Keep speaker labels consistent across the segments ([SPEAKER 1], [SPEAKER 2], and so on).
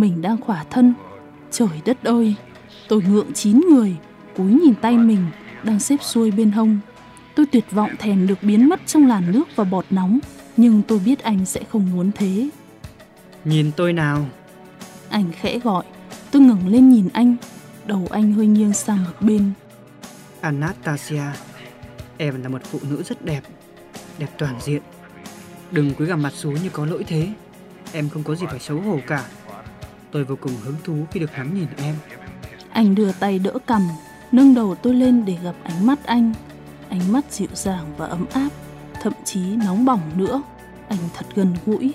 [SPEAKER 1] Mình đang khỏa thân Trời đất ơi Tôi ngượng chín người Cúi nhìn tay mình Đang xếp xuôi bên hông Tôi tuyệt vọng thèm được biến mất trong làn nước và bọt nóng Nhưng tôi biết anh sẽ không muốn thế
[SPEAKER 2] Nhìn tôi nào.
[SPEAKER 1] Anh khẽ gọi Tôi ngẩng lên nhìn anh Đầu anh hơi nghiêng sang một bên
[SPEAKER 2] Anastasia, em là một phụ nữ rất đẹp, đẹp toàn diện. Đừng cúi gằm mặt xuống như có lỗi thế. Em không có gì phải xấu hổ cả. Tôi vô cùng hứng thú khi được ngắm nhìn em.
[SPEAKER 1] Anh đưa tay đỡ cầm Nâng đầu tôi lên để gặp ánh mắt anh Ánh mắt dịu dàng và ấm áp Thậm chí nóng bỏng nữa Anh thật gần gũi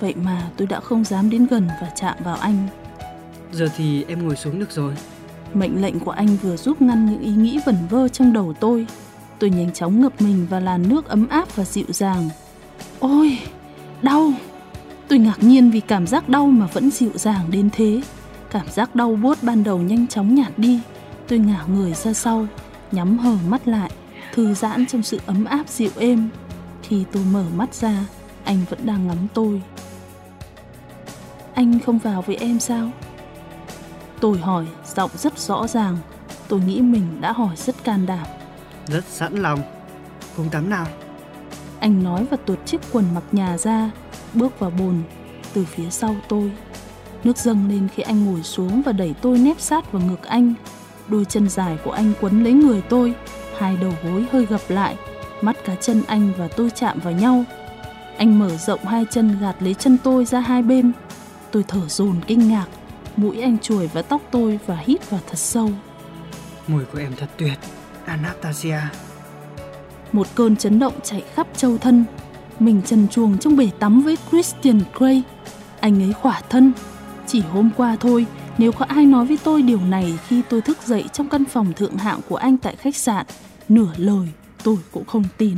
[SPEAKER 1] Vậy mà tôi đã không dám đến gần và chạm vào anh
[SPEAKER 2] Giờ thì em ngồi xuống được rồi.
[SPEAKER 1] Mệnh lệnh của anh vừa giúp ngăn những ý nghĩ vẩn vơ trong đầu tôi. Tôi nhanh chóng ngập mình vào làn nước ấm áp và dịu dàng. Ôi, đau! Tôi ngạc nhiên vì cảm giác đau mà vẫn dịu dàng đến thế. Cảm giác đau buốt ban đầu nhanh chóng nhạt đi. Tôi ngả người ra sau, nhắm hờ mắt lại, thư giãn trong sự ấm áp dịu êm. Khi tôi mở mắt ra, anh vẫn đang ngắm tôi. Anh không vào với em sao? Tôi hỏi, giọng rất rõ ràng. Tôi nghĩ mình đã hỏi rất can đảm.
[SPEAKER 2] Rất sẵn lòng. Cùng tắm nào.
[SPEAKER 1] Anh nói và tuột chiếc quần mặc nhà ra, bước vào bồn từ phía sau tôi. Nước dâng lên khi anh ngồi xuống và đẩy tôi nép sát vào ngực anh. Đôi chân dài của anh quấn lấy người tôi, hai đầu gối hơi gập lại, mắt cá chân anh và tôi chạm vào nhau. Anh mở rộng hai chân gạt lấy chân tôi ra hai bên. Tôi thở dồn kinh ngạc, mũi anh chuồi vào tóc tôi và hít vào thật sâu.
[SPEAKER 2] Mùi của em thật tuyệt. Anastasia.
[SPEAKER 1] Một cơn chấn động chạy khắp châu thân. Mình trần chuồng trong bể tắm với Christian Grey. Anh ấy khỏa thân. Chỉ hôm qua thôi, nếu có ai nói với tôi điều này khi tôi thức dậy trong căn phòng thượng hạng của anh tại khách sạn, nửa lời tôi cũng không tin.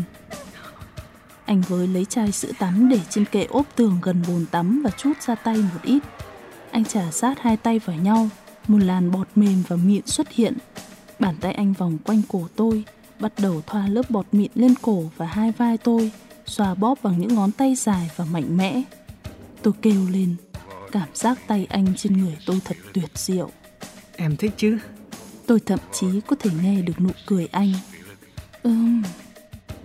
[SPEAKER 1] Anh với lấy chai sữa tắm để trên kệ ốp tường gần bồn tắm và chút ra tay một ít. Anh trả sát hai tay vào nhau, một làn bọt mềm và mịn xuất hiện. Bàn tay anh vòng quanh cổ tôi, bắt đầu thoa lớp bọt mịn lên cổ và hai vai tôi, xoa bóp bằng những ngón tay dài và mạnh mẽ. Tôi kêu lên, cảm giác tay anh trên người tôi thật tuyệt diệu.
[SPEAKER 2] Em thích chứ?
[SPEAKER 1] Tôi thậm chí có thể nghe được nụ cười anh. Ừm.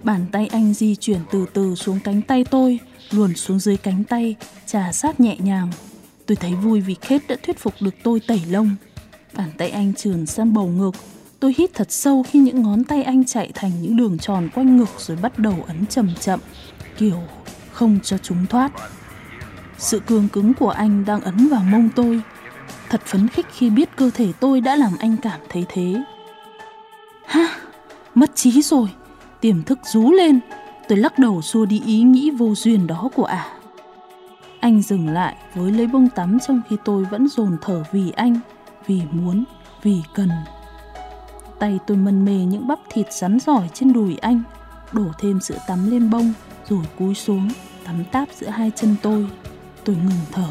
[SPEAKER 1] Bàn tay anh di chuyển từ từ xuống cánh tay tôi, luồn xuống dưới cánh tay, trà sát nhẹ nhàng. Tôi thấy vui vì Kate đã thuyết phục được tôi tẩy lông. Bàn tay anh trườn sang bầu ngực. Tôi hít thật sâu khi những ngón tay anh chạy thành những đường tròn quanh ngực rồi bắt đầu ấn chậm chậm, kiểu không cho chúng thoát. Sự cương cứng của anh đang ấn vào mông tôi. Thật phấn khích khi biết cơ thể tôi đã làm anh cảm thấy thế. Ha, mất trí rồi. Tiềm thức rú lên. Tôi lắc đầu xua đi ý nghĩ vô duyên đó của ả. Anh dừng lại với lấy bông tắm trong khi tôi vẫn dồn thở vì anh, vì muốn, vì cần. Tay tôi mân mê những bắp thịt rắn giỏi trên đùi anh, đổ thêm sữa tắm lên bông, rồi cúi xuống, tắm táp giữa hai chân tôi. Tôi ngừng thở.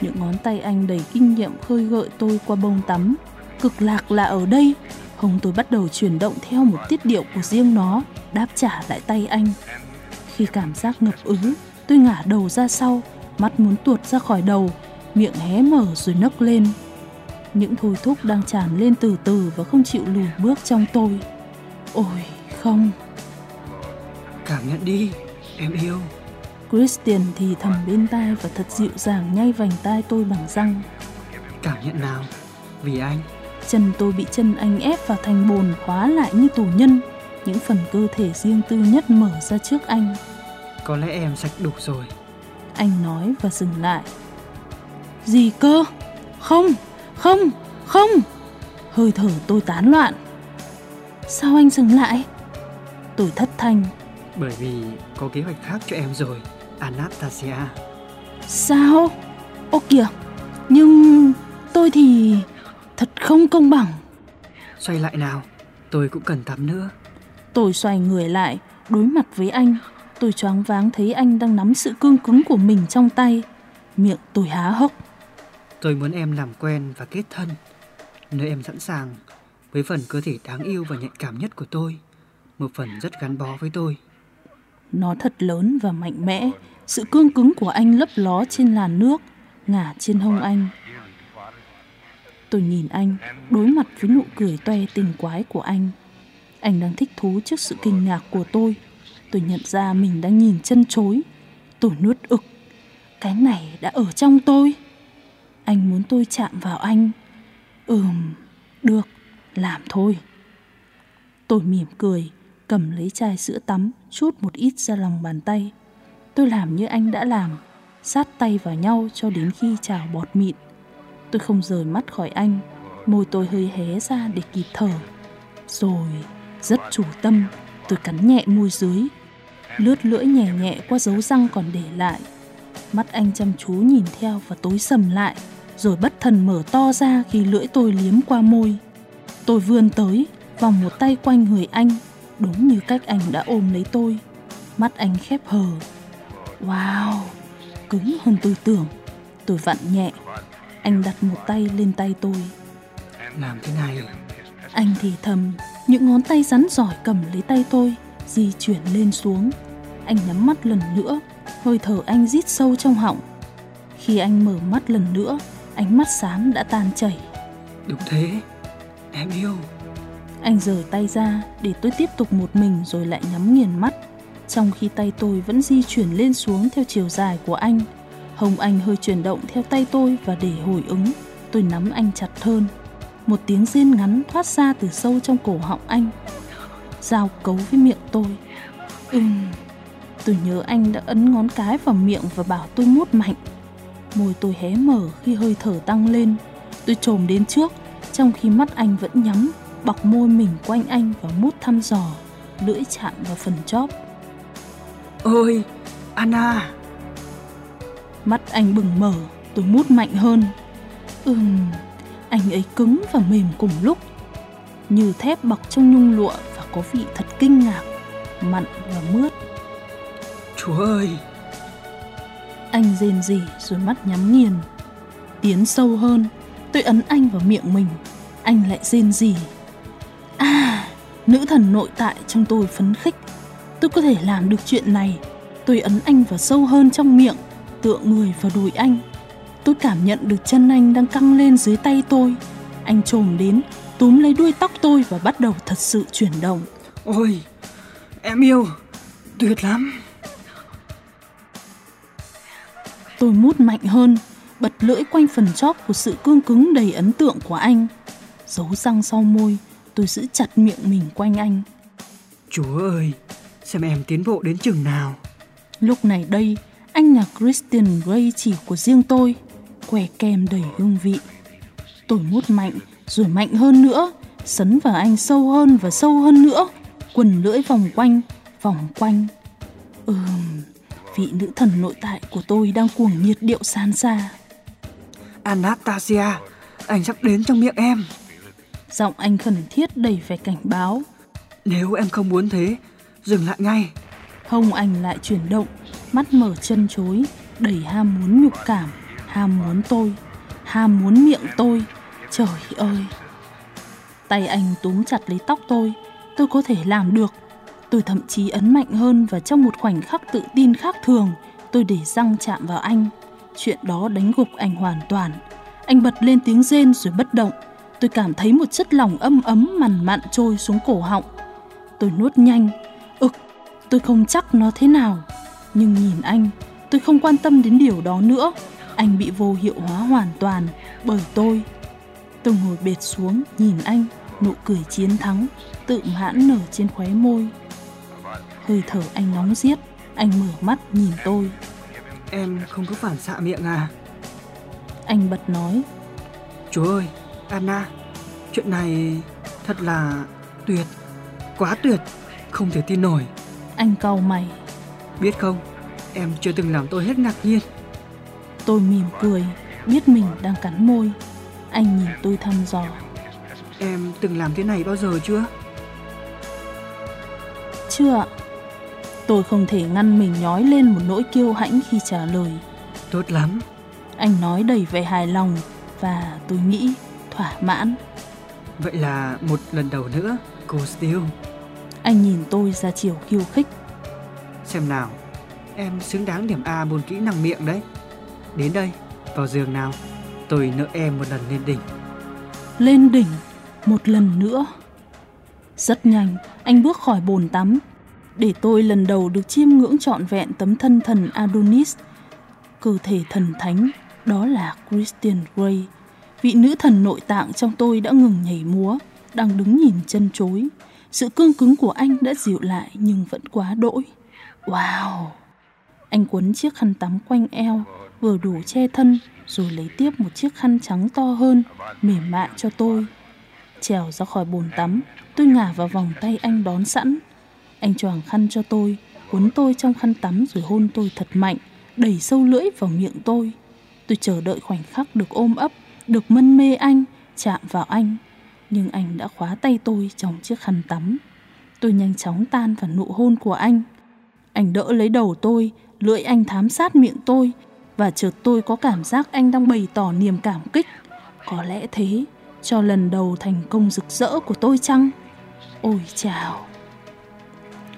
[SPEAKER 1] Những ngón tay anh đầy kinh nghiệm khơi gợi tôi qua bông tắm. Cực lạc là ở đây. Hồng tôi bắt đầu chuyển động theo một tiết điệu của riêng nó, đáp trả lại tay anh. Khi cảm giác ngập ứ, tôi ngả đầu ra sau, mắt muốn tuột ra khỏi đầu, miệng hé mở rồi nấc lên. Những thôi thúc đang tràn lên từ từ và không chịu lùi bước trong tôi. Ôi, không.
[SPEAKER 2] Cảm nhận đi, em yêu.
[SPEAKER 1] Christian thì thầm bên tai và thật dịu dàng nhay vành tai tôi bằng răng.
[SPEAKER 2] Cảm nhận nào? Vì anh.
[SPEAKER 1] Chân tôi bị chân anh ép vào thành bồn khóa lại như tù nhân, những phần cơ thể riêng tư nhất mở ra trước anh.
[SPEAKER 2] Có lẽ em sạch đủ rồi.
[SPEAKER 1] Anh nói và dừng lại. Gì cơ? Không, không, không. Hơi thở tôi tán loạn. Sao anh dừng lại? Tôi thất thanh.
[SPEAKER 2] Bởi vì có kế hoạch khác cho em rồi, Anastasia.
[SPEAKER 1] Sao? Ô kìa, nhưng tôi thì thật không công bằng.
[SPEAKER 2] Xoay lại nào, tôi cũng cần tắm nữa.
[SPEAKER 1] Tôi xoay người lại, đối mặt với anh. Tôi choáng váng thấy anh đang nắm sự cương cứng của mình trong tay. Miệng tôi há hốc.
[SPEAKER 2] Tôi muốn em làm quen và kết thân. Nơi em sẵn sàng với phần cơ thể đáng yêu và nhạy cảm nhất của tôi. Một phần rất gắn bó với tôi.
[SPEAKER 1] Nó thật lớn và mạnh mẽ. Sự cương cứng của anh lấp ló trên làn nước, ngả trên hông anh. Tôi nhìn anh, đối mặt với nụ cười toe tình quái của anh. Anh đang thích thú trước sự kinh ngạc của tôi. Tôi nhận ra mình đang nhìn chân chối. Tôi nuốt ực. Cái này đã ở trong tôi. Anh muốn tôi chạm vào anh. Ừm, được, làm thôi. Tôi mỉm cười, cầm lấy chai sữa tắm, chút một ít ra lòng bàn tay. Tôi làm như anh đã làm, sát tay vào nhau cho đến khi trào bọt mịn. Tôi không rời mắt khỏi anh, môi tôi hơi hé ra để kịp thở. Rồi, rất chủ tâm, tôi cắn nhẹ môi dưới, lướt lưỡi nhẹ nhẹ qua dấu răng còn để lại. Mắt anh chăm chú nhìn theo và tối sầm lại, rồi bất thần mở to ra khi lưỡi tôi liếm qua môi. Tôi vươn tới, vòng một tay quanh người anh, đúng như cách anh đã ôm lấy tôi. Mắt anh khép hờ. Wow, cứng hơn tôi tưởng. Tôi vặn nhẹ. Anh đặt một tay lên tay tôi.
[SPEAKER 2] Làm thế này.
[SPEAKER 1] Anh thì thầm, những ngón tay rắn giỏi cầm lấy tay tôi, di chuyển lên xuống. Anh nhắm mắt lần nữa, hơi thở anh rít sâu trong họng. Khi anh mở mắt lần nữa, ánh mắt xám đã tan chảy.
[SPEAKER 2] Đúng thế, em yêu.
[SPEAKER 1] Anh rời tay ra để tôi tiếp tục một mình rồi lại nhắm nghiền mắt, trong khi tay tôi vẫn di chuyển lên xuống theo chiều dài của anh. Hồng anh hơi chuyển động theo tay tôi và để hồi ứng, tôi nắm anh chặt hơn. Một tiếng rên ngắn thoát ra từ sâu trong cổ họng anh. Giao cấu với miệng tôi. Ừm, tôi nhớ anh đã ấn ngón cái vào miệng và bảo tôi mút mạnh. Môi tôi hé mở khi hơi thở tăng lên. Tôi trồm đến trước, trong khi mắt anh vẫn nhắm, bọc môi mình quanh anh và mút thăm dò, lưỡi chạm vào phần chóp.
[SPEAKER 2] Ôi, Anna!
[SPEAKER 1] Mắt anh bừng mở, tôi mút mạnh hơn. Ừm, anh ấy cứng và mềm cùng lúc. Như thép bọc trong nhung lụa và có vị thật kinh ngạc, mặn và mướt.
[SPEAKER 2] Chúa ơi!
[SPEAKER 1] Anh rên rỉ rồi mắt nhắm nghiền. Tiến sâu hơn, tôi ấn anh vào miệng mình. Anh lại rên rỉ. À, nữ thần nội tại trong tôi phấn khích. Tôi có thể làm được chuyện này. Tôi ấn anh vào sâu hơn trong miệng, tựa người vào đùi anh. Tôi cảm nhận được chân anh đang căng lên dưới tay tôi. Anh trồm đến, túm lấy đuôi tóc tôi và bắt đầu thật sự chuyển động.
[SPEAKER 2] Ôi, em yêu, tuyệt lắm.
[SPEAKER 1] Tôi mút mạnh hơn, bật lưỡi quanh phần chóp của sự cương cứng đầy ấn tượng của anh. Giấu răng sau môi, tôi giữ chặt miệng mình quanh anh.
[SPEAKER 2] Chúa ơi, xem em tiến bộ đến chừng nào.
[SPEAKER 1] Lúc này đây, anh nhạc Christian Grey chỉ của riêng tôi, que kem đầy hương vị. Tôi mút mạnh, rồi mạnh hơn nữa, sấn vào anh sâu hơn và sâu hơn nữa, quần lưỡi vòng quanh, vòng quanh. Ừm, vị nữ thần nội tại của tôi đang cuồng nhiệt điệu san xa.
[SPEAKER 2] Anastasia, anh sắp đến trong miệng em.
[SPEAKER 1] Giọng anh khẩn thiết đầy vẻ cảnh báo.
[SPEAKER 2] Nếu em không muốn thế, dừng lại ngay.
[SPEAKER 1] Hông anh lại chuyển động, mắt mở chân chối, đầy ham muốn nhục cảm, ham muốn tôi, ham muốn miệng tôi. Trời ơi! Tay anh túm chặt lấy tóc tôi, tôi có thể làm được. Tôi thậm chí ấn mạnh hơn và trong một khoảnh khắc tự tin khác thường, tôi để răng chạm vào anh. Chuyện đó đánh gục anh hoàn toàn. Anh bật lên tiếng rên rồi bất động. Tôi cảm thấy một chất lỏng âm ấm mằn mặn trôi xuống cổ họng. Tôi nuốt nhanh. Ực, tôi không chắc nó thế nào. Nhưng nhìn anh, tôi không quan tâm đến điều đó nữa. Anh bị vô hiệu hóa hoàn toàn bởi tôi. Tôi ngồi bệt xuống nhìn anh, nụ cười chiến thắng, tự mãn nở trên khóe môi. Hơi thở anh nóng giết, Anh mở mắt nhìn tôi.
[SPEAKER 2] Em không có phản xạ miệng à?
[SPEAKER 1] Anh bật nói.
[SPEAKER 2] Chúa ơi, Anna, chuyện này thật là tuyệt, quá tuyệt, không thể tin nổi.
[SPEAKER 1] Anh cau mày.
[SPEAKER 2] Biết không, em chưa từng làm tôi hết ngạc nhiên.
[SPEAKER 1] Tôi mỉm cười, biết mình đang cắn môi. Anh nhìn tôi thăm dò.
[SPEAKER 2] Em từng làm thế này bao giờ chưa?
[SPEAKER 1] Chưa ạ. Tôi không thể ngăn mình nhói lên một nỗi kiêu hãnh khi trả lời.
[SPEAKER 2] Tốt lắm.
[SPEAKER 1] Anh nói đầy vẻ hài lòng và tôi nghĩ thỏa mãn.
[SPEAKER 2] Vậy là một lần đầu nữa, cô Steele.
[SPEAKER 1] Anh nhìn tôi ra chiều khiêu khích.
[SPEAKER 2] Xem nào, em xứng đáng điểm A môn kỹ năng miệng đấy. Đến đây, vào giường nào, tôi nợ em một lần lên đỉnh.
[SPEAKER 1] Lên đỉnh, một lần nữa. Rất nhanh, anh bước khỏi bồn tắm. Để tôi lần đầu được chiêm ngưỡng trọn vẹn tấm thân thần Adonis. Cơ thể thần thánh, đó là Christian Grey. Vị nữ thần nội tạng trong tôi đã ngừng nhảy múa, đang đứng nhìn chân chối. Sự cương cứng của anh đã dịu lại nhưng vẫn quá đỗi. Wow! Anh quấn chiếc khăn tắm quanh eo, vừa đủ che thân, rồi lấy tiếp một chiếc khăn trắng to hơn, mềm mại cho tôi. Trèo ra khỏi bồn tắm, tôi ngả vào vòng tay anh đón sẵn. Anh choàng khăn cho tôi, cuốn tôi trong khăn tắm rồi hôn tôi thật mạnh, đẩy sâu lưỡi vào miệng tôi. Tôi chờ đợi khoảnh khắc được ôm ấp, được mân mê anh, chạm vào anh. Nhưng anh đã khóa tay tôi trong chiếc khăn tắm. Tôi nhanh chóng tan vào nụ hôn của anh. Anh đỡ lấy đầu tôi, lưỡi anh thám sát miệng tôi và chợt tôi có cảm giác anh đang bày tỏ niềm cảm kích. Có lẽ thế, cho lần đầu thành công rực rỡ của tôi chăng? Ôi chào!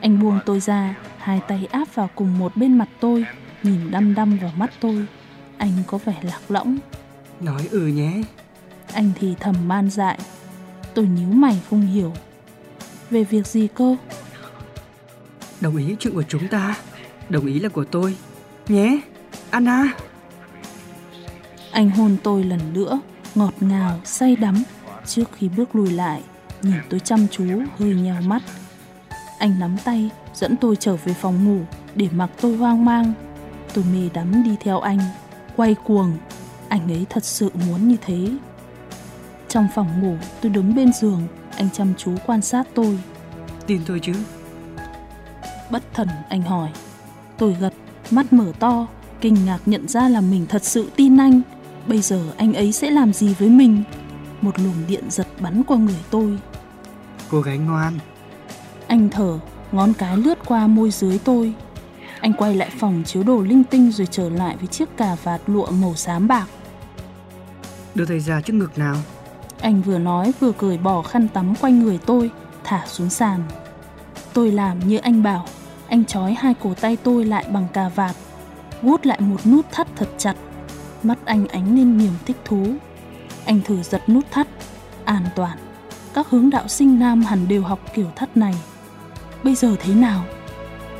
[SPEAKER 1] Anh buông tôi ra, hai tay áp vào cùng một bên mặt tôi, nhìn đăm đăm vào mắt tôi. Anh có vẻ lạc lõng.
[SPEAKER 2] Nói ừ nhé.
[SPEAKER 1] Anh thì thầm man dại. Tôi nhíu mày không hiểu. Về việc gì cơ?
[SPEAKER 2] Đồng ý chuyện của chúng ta. Đồng ý là của tôi. Nhé, Anna.
[SPEAKER 1] Anh hôn tôi lần nữa, ngọt ngào, say đắm. Trước khi bước lùi lại, nhìn tôi chăm chú, hơi nheo mắt. Anh nắm tay, dẫn tôi trở về phòng ngủ để mặc tôi hoang mang. Tôi mê đắm đi theo anh, quay cuồng. Anh ấy thật sự muốn như thế. Trong phòng ngủ, tôi đứng bên giường, anh chăm chú quan sát tôi.
[SPEAKER 2] Tin tôi chứ?
[SPEAKER 1] Bất thần anh hỏi. Tôi gật, mắt mở to, kinh ngạc nhận ra là mình thật sự tin anh. Bây giờ anh ấy sẽ làm gì với mình? Một luồng điện giật bắn qua người tôi.
[SPEAKER 2] Cô gái ngoan.
[SPEAKER 1] Anh thở, ngón cái lướt qua môi dưới tôi. Anh quay lại phòng chiếu đồ linh tinh rồi trở lại với chiếc cà vạt lụa màu xám bạc.
[SPEAKER 2] Đưa tay ra trước ngực nào.
[SPEAKER 1] Anh vừa nói vừa cởi bỏ khăn tắm quanh người tôi, thả xuống sàn. Tôi làm như anh bảo, anh trói hai cổ tay tôi lại bằng cà vạt, gút lại một nút thắt thật chặt. Mắt anh ánh lên niềm thích thú. Anh thử giật nút thắt, an toàn. Các hướng đạo sinh nam hẳn đều học kiểu thắt này. Bây giờ thế nào?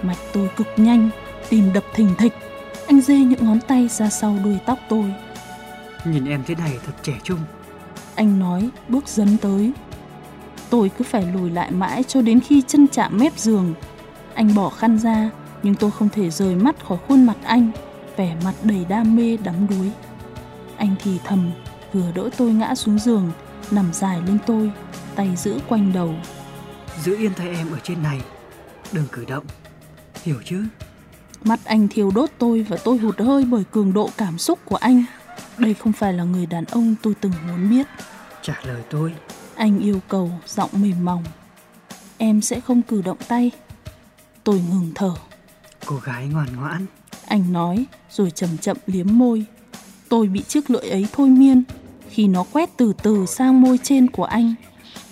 [SPEAKER 1] Mạch tôi cực nhanh, tìm đập thình thịch. Anh dê những ngón tay ra sau đuôi tóc tôi.
[SPEAKER 2] Nhìn em thế này thật trẻ trung.
[SPEAKER 1] Anh nói bước dấn tới. Tôi cứ phải lùi lại mãi cho đến khi chân chạm mép giường. Anh bỏ khăn ra, nhưng tôi không thể rời mắt khỏi khuôn mặt anh, vẻ mặt đầy đam mê đắm đuối. Anh thì thầm, vừa đỡ tôi ngã xuống giường, nằm dài lên tôi, tay giữ quanh đầu.
[SPEAKER 2] Giữ yên tay em ở trên này, đừng cử động, hiểu chứ?
[SPEAKER 1] Mắt anh thiêu đốt tôi và tôi hụt hơi bởi cường độ cảm xúc của anh. Đây không phải là người đàn ông tôi từng muốn biết.
[SPEAKER 2] Trả lời tôi.
[SPEAKER 1] Anh yêu cầu, giọng mềm mỏng. Em sẽ không cử động tay. Tôi ngừng thở.
[SPEAKER 2] Cô gái ngoan ngoãn.
[SPEAKER 1] Anh nói rồi chậm chậm liếm môi. Tôi bị chiếc lưỡi ấy thôi miên. Khi nó quét từ từ sang môi trên của anh.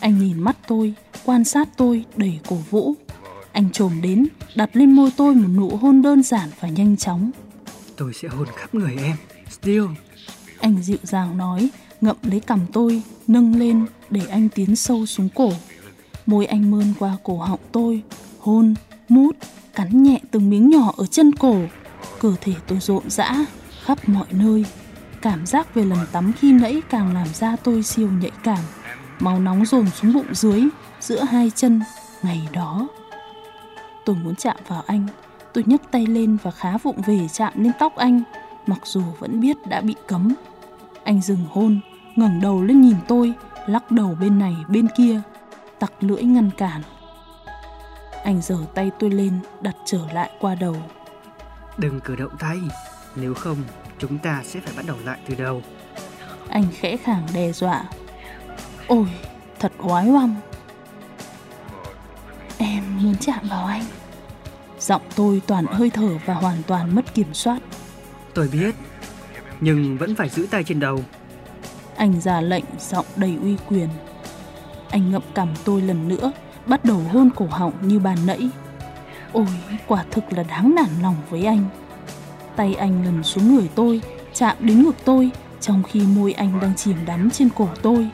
[SPEAKER 1] Anh nhìn mắt tôi, quan sát tôi đầy cổ vũ. Anh trồm đến, đặt lên môi tôi một nụ hôn đơn giản và nhanh chóng.
[SPEAKER 2] Tôi sẽ hôn khắp người em, Steel.
[SPEAKER 1] Anh dịu dàng nói, ngậm lấy cằm tôi, nâng lên để anh tiến sâu xuống cổ. Môi anh mơn qua cổ họng tôi, hôn, mút, cắn nhẹ từng miếng nhỏ ở chân cổ. Cơ thể tôi rộn rã, khắp mọi nơi. Cảm giác về lần tắm khi nãy càng làm ra tôi siêu nhạy cảm. Máu nóng dồn xuống bụng dưới, giữa hai chân, ngày đó. Tôi muốn chạm vào anh, Tôi nhấc tay lên và khá vụng về chạm lên tóc anh, mặc dù vẫn biết đã bị cấm. Anh dừng hôn, ngẩng đầu lên nhìn tôi, lắc đầu bên này bên kia, tặc lưỡi ngăn cản. Anh giở tay tôi lên, đặt trở lại qua đầu.
[SPEAKER 2] Đừng cử động tay, nếu không chúng ta sẽ phải bắt đầu lại từ đầu.
[SPEAKER 1] Anh khẽ khàng đe dọa. Ôi, thật oái oăm. Em muốn chạm vào anh. Giọng tôi toàn hơi thở và hoàn toàn mất kiểm soát.
[SPEAKER 2] Tôi biết, nhưng vẫn phải giữ tay trên đầu.
[SPEAKER 1] Anh ra lệnh giọng đầy uy quyền. Anh ngậm cằm tôi lần nữa, bắt đầu hôn cổ họng như bàn nãy. Ôi, quả thực là đáng nản lòng với anh. Tay anh lần xuống người tôi, chạm đến ngực tôi, trong khi môi anh đang chìm đắm trên cổ tôi.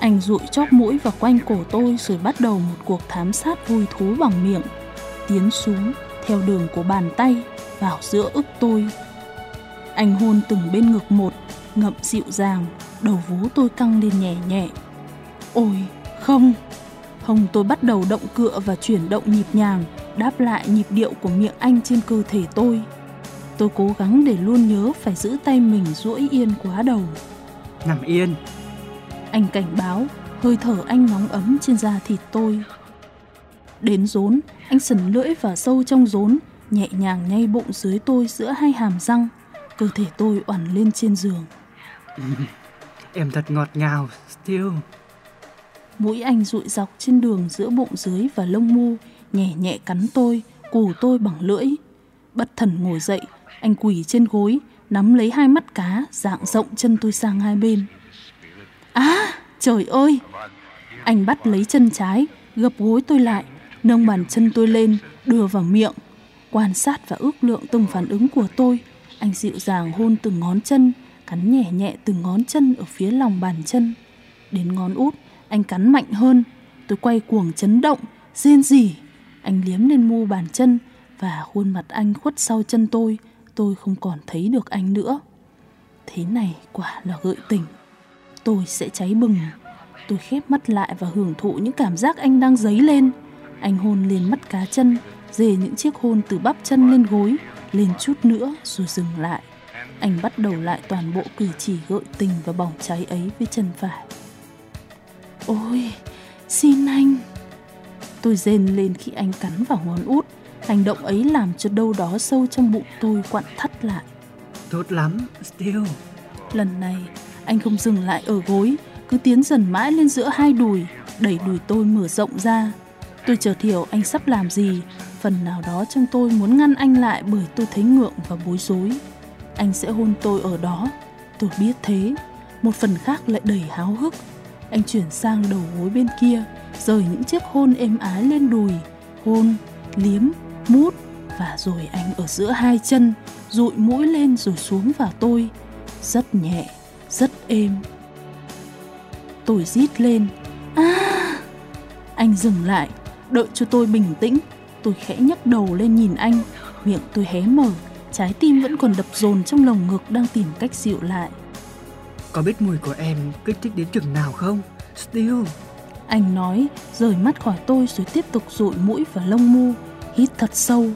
[SPEAKER 1] Anh rụi chóp mũi vào quanh cổ tôi rồi bắt đầu một cuộc thám sát vui thú bằng miệng, tiến xuống theo đường của bàn tay vào giữa ức tôi. Anh hôn từng bên ngực một, ngậm dịu dàng, đầu vú tôi căng lên nhẹ nhẹ. Ôi, không! Hồng tôi bắt đầu động cựa và chuyển động nhịp nhàng, đáp lại nhịp điệu của miệng anh trên cơ thể tôi. Tôi cố gắng để luôn nhớ phải giữ tay mình duỗi yên quá đầu.
[SPEAKER 2] Nằm yên.
[SPEAKER 1] Anh cảnh báo, hơi thở anh nóng ấm trên da thịt tôi. Đến rốn, anh sần lưỡi vào sâu trong rốn, nhẹ nhàng nhay bụng dưới tôi giữa hai hàm răng. Cơ thể tôi oằn lên trên giường.
[SPEAKER 2] Em thật ngọt ngào, Steel.
[SPEAKER 1] Mũi anh rụi dọc trên đường giữa bụng dưới và lông mu, nhẹ nhẹ cắn tôi, cù tôi bằng lưỡi. Bất thần ngồi dậy, anh quỳ trên gối, nắm lấy hai mắt cá, dạng rộng chân tôi sang hai bên. À, trời ơi! Anh bắt lấy chân trái, gập gối tôi lại, nâng bàn chân tôi lên, đưa vào miệng. Quan sát và ước lượng từng phản ứng của tôi, anh dịu dàng hôn từng ngón chân, cắn nhẹ nhẹ từng ngón chân ở phía lòng bàn chân. Đến ngón út, anh cắn mạnh hơn. Tôi quay cuồng chấn động, rên rỉ. Anh liếm lên mu bàn chân và khuôn mặt anh khuất sau chân tôi. Tôi không còn thấy được anh nữa. Thế này quả là gợi tình. Tôi sẽ cháy bừng. Tôi khép mắt lại và hưởng thụ những cảm giác anh đang dấy lên. Anh hôn lên mắt cá chân, dề những chiếc hôn từ bắp chân lên gối, lên chút nữa rồi dừng lại. Anh bắt đầu lại toàn bộ cử chỉ gợi tình và bỏng cháy ấy với chân phải. Ôi, xin anh. Tôi rên lên khi anh cắn vào ngón út. Hành động ấy làm cho đâu đó sâu trong bụng tôi quặn thắt lại.
[SPEAKER 2] Tốt lắm, Steel.
[SPEAKER 1] Lần này, anh không dừng lại ở gối, cứ tiến dần mãi lên giữa hai đùi, đẩy đùi tôi mở rộng ra. Tôi chợt hiểu anh sắp làm gì, phần nào đó trong tôi muốn ngăn anh lại bởi tôi thấy ngượng và bối rối. Anh sẽ hôn tôi ở đó, tôi biết thế. Một phần khác lại đầy háo hức. Anh chuyển sang đầu gối bên kia, rời những chiếc hôn êm ái lên đùi, hôn, liếm, mút và rồi anh ở giữa hai chân, dụi mũi lên rồi xuống vào tôi, rất nhẹ, rất êm. Tôi rít lên, à! Anh dừng lại, đợi cho tôi bình tĩnh. Tôi khẽ nhấc đầu lên nhìn anh, miệng tôi hé mở, trái tim vẫn còn đập dồn trong lồng ngực đang tìm cách dịu lại.
[SPEAKER 2] Có biết mùi của em kích thích đến chừng nào không? Steel.
[SPEAKER 1] Anh nói, rời mắt khỏi tôi rồi tiếp tục dụi mũi và lông mu, hít thật sâu.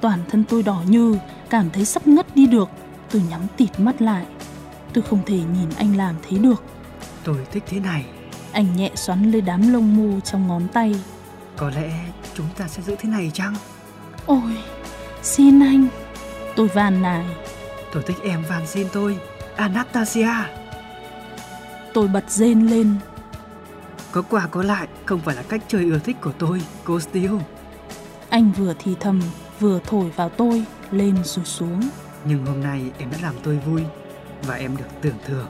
[SPEAKER 1] Toàn thân tôi đỏ như, cảm thấy sắp ngất đi được. Tôi nhắm tịt mắt lại. Tôi không thể nhìn anh làm thế được.
[SPEAKER 2] Tôi thích thế này.
[SPEAKER 1] Anh nhẹ xoắn lấy đám lông mu trong ngón tay.
[SPEAKER 2] Có lẽ chúng ta sẽ giữ thế này chăng?
[SPEAKER 1] Ôi, xin anh. Tôi van nài.
[SPEAKER 2] Tôi thích em van xin tôi, Anastasia.
[SPEAKER 1] Tôi bật rên lên.
[SPEAKER 2] Có quà có lại không phải là cách chơi ưa thích của tôi, cô Steel.
[SPEAKER 1] Anh vừa thì thầm, vừa thổi vào tôi, lên rồi xuống.
[SPEAKER 2] Nhưng hôm nay em đã làm tôi vui và em được tưởng thưởng.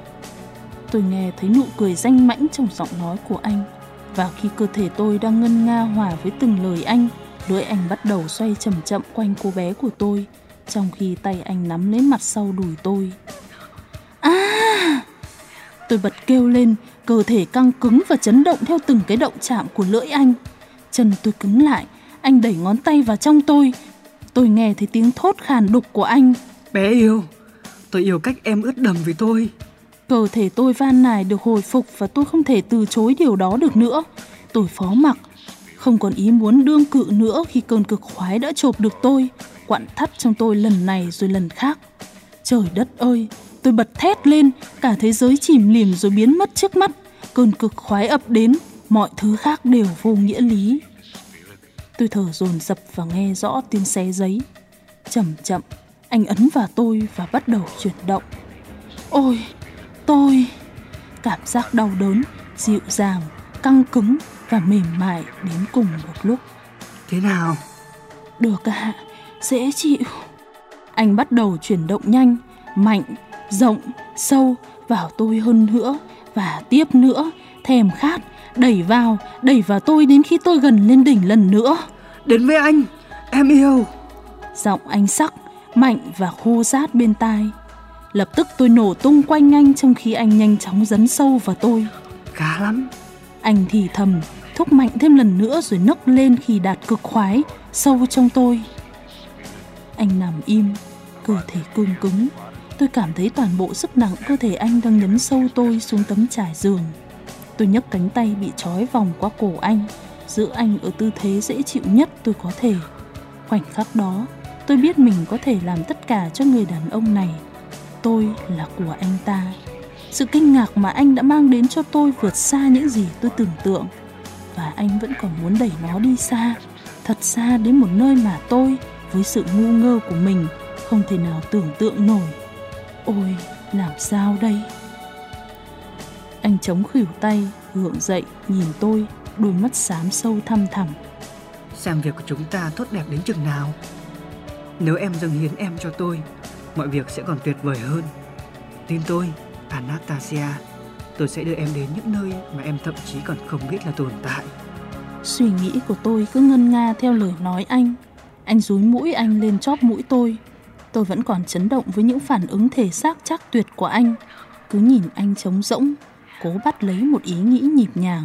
[SPEAKER 1] Tôi nghe thấy nụ cười danh mãnh trong giọng nói của anh. Và khi cơ thể tôi đang ngân nga hòa với từng lời anh, lưỡi anh bắt đầu xoay chậm chậm quanh cô bé của tôi, trong khi tay anh nắm lấy mặt sau đùi tôi. À! Tôi bật kêu lên, cơ thể căng cứng và chấn động theo từng cái động chạm của lưỡi anh. Chân tôi cứng lại, anh đẩy ngón tay vào trong tôi. Tôi nghe thấy tiếng thốt khàn đục của anh.
[SPEAKER 2] Bé yêu, tôi yêu cách em ướt đầm vì tôi.
[SPEAKER 1] Cơ thể tôi van nài được hồi phục và tôi không thể từ chối điều đó được nữa. Tôi phó mặc, không còn ý muốn đương cự nữa khi cơn cực khoái đã chộp được tôi. quặn thắt trong tôi lần này rồi lần khác. Trời đất ơi, tôi bật thét lên, cả thế giới chìm liềm rồi biến mất trước mắt. Cơn cực khoái ập đến, mọi thứ khác đều vô nghĩa lý. Tôi thở dồn dập và nghe rõ tiếng xé giấy. Chậm chậm, anh ấn vào tôi và bắt đầu chuyển động. Ôi, tôi... Cảm giác đau đớn, dịu dàng, căng cứng và mềm mại đến cùng một lúc.
[SPEAKER 2] Thế nào?
[SPEAKER 1] Được ạ, dễ chịu. Anh bắt đầu chuyển động nhanh, mạnh, rộng, sâu vào tôi hơn nữa và tiếp nữa, thèm khát, đẩy vào, đẩy vào tôi đến khi tôi gần lên đỉnh lần nữa.
[SPEAKER 2] Đến với anh, em yêu.
[SPEAKER 1] Giọng anh sắc, mạnh và khô rát bên tai. Lập tức tôi nổ tung quanh anh trong khi anh nhanh chóng dấn sâu vào tôi.
[SPEAKER 2] Khá lắm.
[SPEAKER 1] Anh thì thầm, thúc mạnh thêm lần nữa rồi nấc lên khi đạt cực khoái, sâu trong tôi. Anh nằm im, cơ thể cương cứng. Tôi cảm thấy toàn bộ sức nặng cơ thể anh đang nhấn sâu tôi xuống tấm trải giường. Tôi nhấc cánh tay bị trói vòng qua cổ anh, giữ anh ở tư thế dễ chịu nhất tôi có thể. Khoảnh khắc đó, tôi biết mình có thể làm tất cả cho người đàn ông này. Tôi là của anh ta. Sự kinh ngạc mà anh đã mang đến cho tôi vượt xa những gì tôi tưởng tượng. Và anh vẫn còn muốn đẩy nó đi xa, thật xa đến một nơi mà tôi, với sự ngu ngơ của mình, không thể nào tưởng tượng nổi. Ôi, làm sao đây? Anh chống khỉu tay, gượng dậy, nhìn tôi, đôi mắt xám sâu thăm thẳm.
[SPEAKER 2] Xem việc của chúng ta tốt đẹp đến chừng nào. Nếu em dâng hiến em cho tôi, mọi việc sẽ còn tuyệt vời hơn. Tin tôi, Anastasia, tôi sẽ đưa em đến những nơi mà em thậm chí còn không biết là tồn tại.
[SPEAKER 1] Suy nghĩ của tôi cứ ngân nga theo lời nói anh. Anh dúi mũi anh lên chóp mũi tôi. Tôi vẫn còn chấn động với những phản ứng thể xác chắc tuyệt của anh. Cứ nhìn anh trống rỗng, cố bắt lấy một ý nghĩ nhịp nhàng.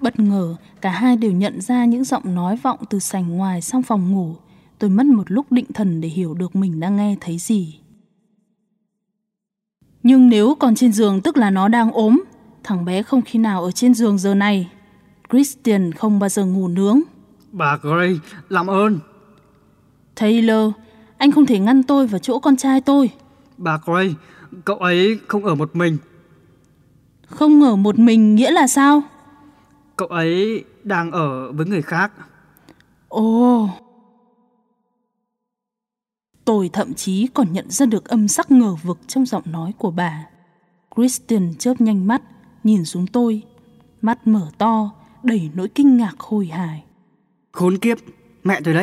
[SPEAKER 1] Bất ngờ, cả hai đều nhận ra những giọng nói vọng từ sảnh ngoài sang phòng ngủ. Tôi mất một lúc định thần để hiểu được mình đang nghe thấy gì. Nhưng nếu còn trên giường tức là nó đang ốm. Thằng bé không khi nào ở trên giường giờ này. Christian không bao giờ ngủ nướng.
[SPEAKER 2] Bà Gray, làm ơn.
[SPEAKER 1] Taylor, anh không thể ngăn tôi vào chỗ con trai tôi.
[SPEAKER 2] Bà Gray, cậu ấy không ở một mình.
[SPEAKER 1] Không ở một mình nghĩa là sao?
[SPEAKER 2] Cậu ấy đang ở với người khác.
[SPEAKER 1] Ồ. Tôi thậm chí còn nhận ra được âm sắc ngờ vực trong giọng nói của bà. Christian chớp nhanh mắt, nhìn xuống tôi. Mắt mở to, đầy nỗi kinh ngạc hồi hài.
[SPEAKER 2] Khốn kiếp, mẹ tôi đấy.